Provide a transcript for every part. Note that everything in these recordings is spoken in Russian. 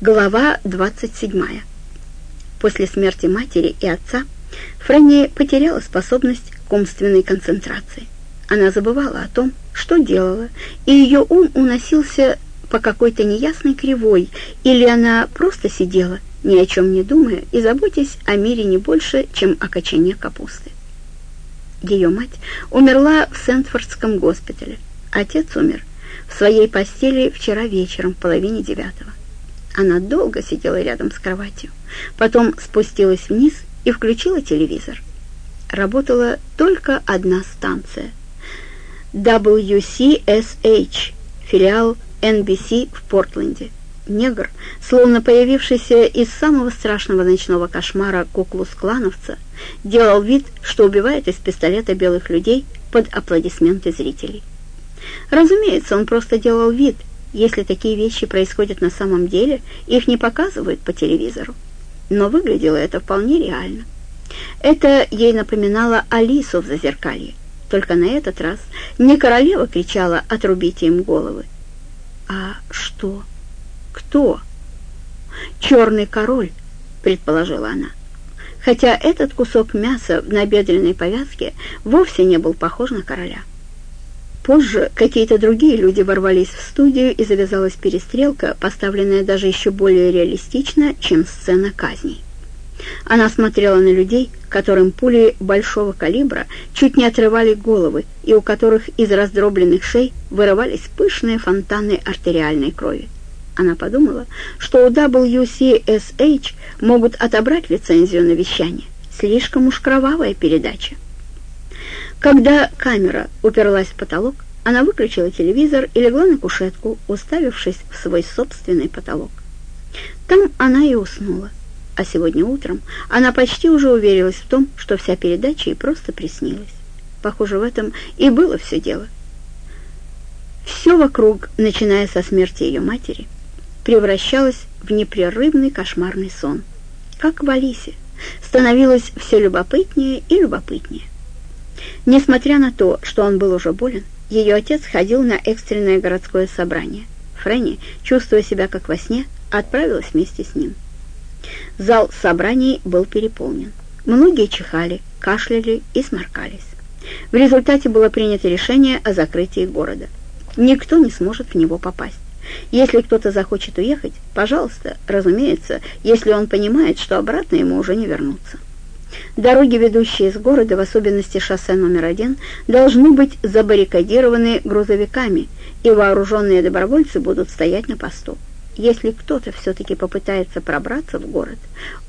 Глава 27. После смерти матери и отца Фрэнни потеряла способность к умственной концентрации. Она забывала о том, что делала, и ее ум уносился по какой-то неясной кривой, или она просто сидела, ни о чем не думая и заботясь о мире не больше, чем о кочане капусты. Ее мать умерла в Сентфордском госпитале. Отец умер в своей постели вчера вечером в половине девятого. Она долго сидела рядом с кроватью, потом спустилась вниз и включила телевизор. Работала только одна станция. WCSH, филиал NBC в Портленде. Негр, словно появившийся из самого страшного ночного кошмара куклус-клановца, делал вид, что убивает из пистолета белых людей под аплодисменты зрителей. Разумеется, он просто делал вид, если такие вещи происходят на самом деле, их не показывают по телевизору. Но выглядело это вполне реально. Это ей напоминало Алису в зазеркалье. Только на этот раз не королева кричала «отрубите им головы». А что? Кто? «Черный король», — предположила она. Хотя этот кусок мяса в набедренной повязке вовсе не был похож на короля. Позже какие-то другие люди ворвались в студию, и завязалась перестрелка, поставленная даже еще более реалистично, чем сцена казней. Она смотрела на людей, которым пули большого калибра чуть не отрывали головы, и у которых из раздробленных шей вырывались пышные фонтаны артериальной крови. Она подумала, что у WCSH могут отобрать лицензию на вещание. Слишком уж кровавая передача. Когда камера уперлась в потолок, она выключила телевизор и легла на кушетку, уставившись в свой собственный потолок. Там она и уснула. А сегодня утром она почти уже уверилась в том, что вся передача ей просто приснилась. Похоже, в этом и было все дело. Все вокруг, начиная со смерти ее матери, превращалось в непрерывный кошмарный сон. Как в Алисе, становилось все любопытнее и любопытнее. Несмотря на то, что он был уже болен, ее отец ходил на экстренное городское собрание. Фрэнни, чувствуя себя как во сне, отправилась вместе с ним. Зал собраний был переполнен. Многие чихали, кашляли и сморкались. В результате было принято решение о закрытии города. Никто не сможет в него попасть. Если кто-то захочет уехать, пожалуйста, разумеется, если он понимает, что обратно ему уже не вернуться. Дороги, ведущие из города, в особенности шоссе номер один, должны быть забаррикадированы грузовиками, и вооруженные добровольцы будут стоять на посту. Если кто-то все-таки попытается пробраться в город,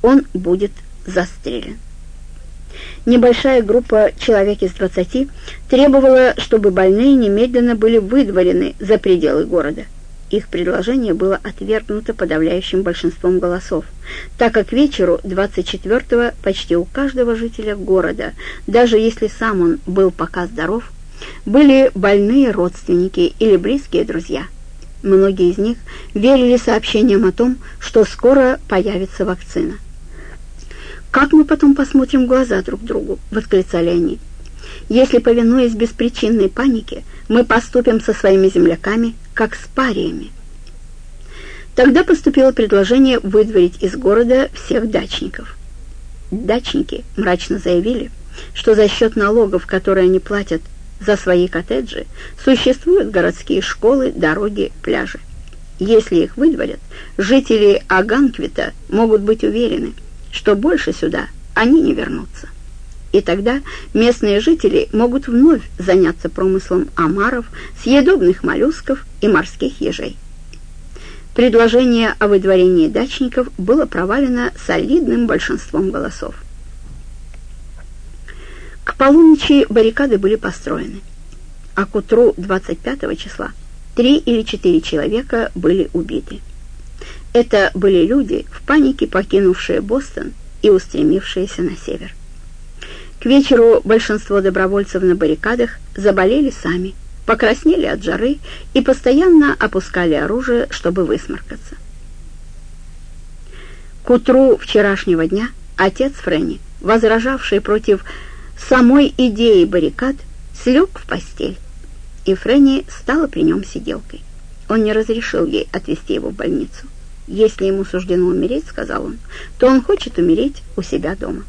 он будет застрелен. Небольшая группа человек из двадцати требовала, чтобы больные немедленно были выдворены за пределы города. Их предложение было отвергнуто подавляющим большинством голосов, так как к вечеру 24-го почти у каждого жителя города, даже если сам он был пока здоров, были больные родственники или близкие друзья. Многие из них верили сообщениям о том, что скоро появится вакцина. «Как мы потом посмотрим в глаза друг другу?» — восклицали они. «Если, повинуясь беспричинной панике, мы поступим со своими земляками, как с париями. Тогда поступило предложение выдворить из города всех дачников. Дачники мрачно заявили, что за счет налогов, которые они платят за свои коттеджи, существуют городские школы, дороги, пляжи. Если их выдворят, жители Аганквита могут быть уверены, что больше сюда они не вернутся и тогда местные жители могут вновь заняться промыслом омаров, съедобных моллюсков и морских ежей. Предложение о выдворении дачников было провалено солидным большинством голосов. К полуночи баррикады были построены, а к утру 25 числа три или четыре человека были убиты. Это были люди, в панике покинувшие Бостон и устремившиеся на север. К вечеру большинство добровольцев на баррикадах заболели сами, покраснели от жары и постоянно опускали оружие, чтобы высморкаться. К утру вчерашнего дня отец Фрэнни, возражавший против самой идеи баррикад, слег в постель, и Фрэнни стала при нем сиделкой. Он не разрешил ей отвезти его в больницу. Если ему суждено умереть, — сказал он, — то он хочет умереть у себя дома.